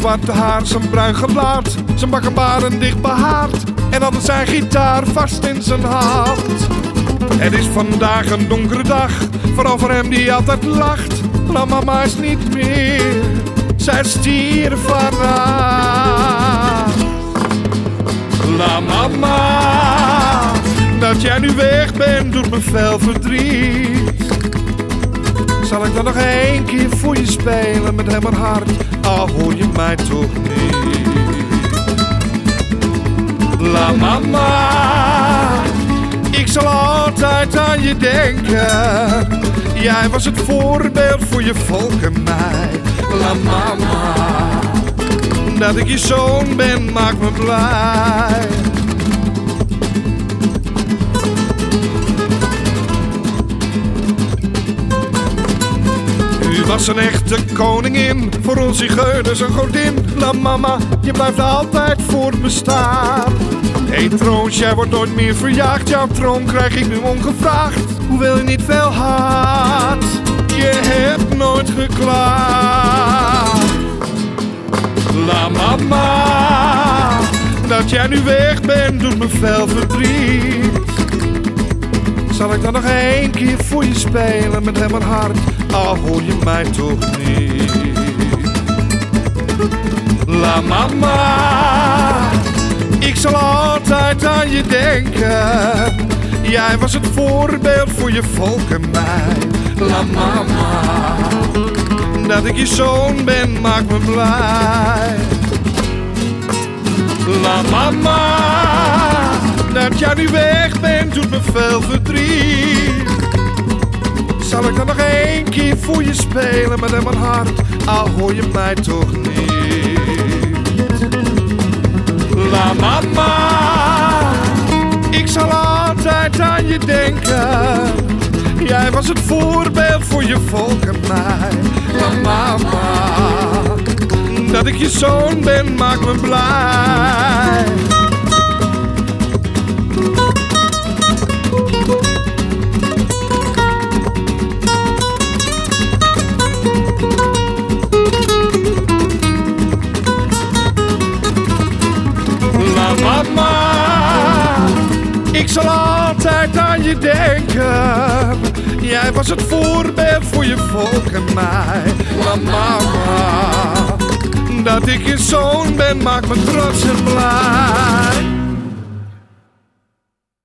Zwarte haar, zijn bruin geblaard, zijn bakkenbaren dicht behaard. En dan zijn gitaar vast in zijn hand. Het is vandaag een donkere dag, vooral voor hem die altijd lacht. La mama is niet meer, zij stier vannacht. La mama, dat jij nu weg bent doet me veel verdriet. Zal ik dan nog één keer voor je spelen met hem mijn hart, al hoor je mij toch niet. La mama, ik zal altijd aan je denken. Jij was het voorbeeld voor je volk en mij. La mama, dat ik je zoon ben, maakt me blij. Was een echte koningin, voor ons zigeuners een godin. La mama, je blijft altijd voortbestaan. Hé troons, jij wordt nooit meer verjaagd. Jouw troon krijg ik nu ongevraagd. Hoewel je niet veel haat, je hebt nooit geklaagd. La mama, dat jij nu weg bent doet me veel verdriet. Zal ik dan nog één keer voor je spelen met hem mijn hart, al hoor je mij toch niet. La mama, ik zal altijd aan je denken. Jij was het voorbeeld voor je volk en mij. La mama, dat ik je zoon ben, maakt me blij. La mama, dat jij nu weg bent, doet me veel verdriet. Zal ik dan nog één keer voor je spelen met mijn hart, al hoor je mij toch niet. La mama, ik zal altijd aan je denken. Jij was het voorbeeld voor je volk en mij. La mama, dat ik je zoon ben, maakt me blij. Ik zal altijd aan je denken. Jij was het voorbeeld voor je volk en mij. La mama, dat ik je zoon ben, maakt me trots en blij.